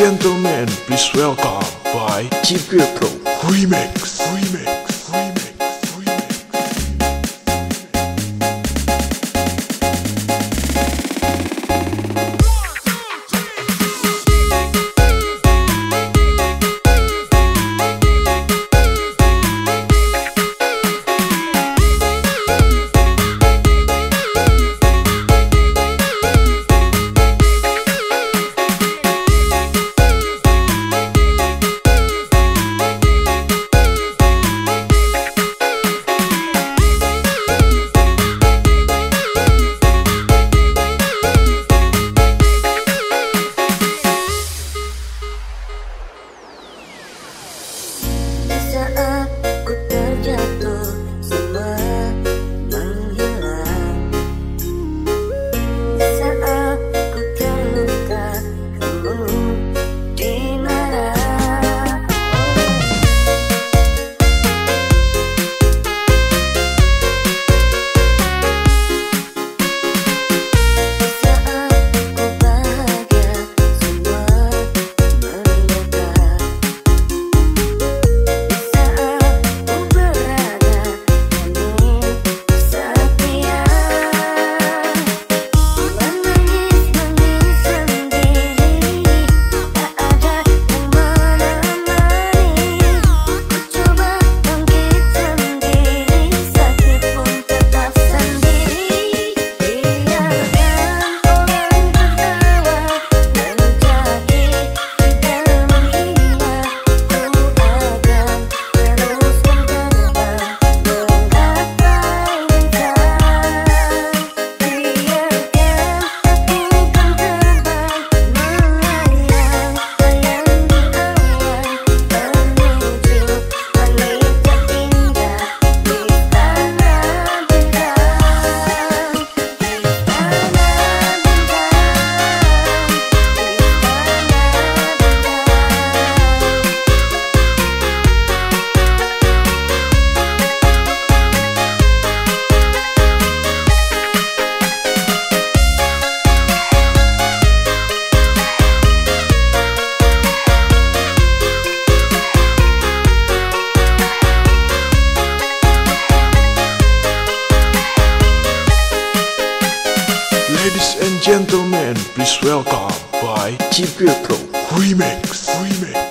gentlemen, please welcome by Chief Pro Remix. Remix. Ladies and gentlemen, please welcome by Chief Pietro Remix. Remix.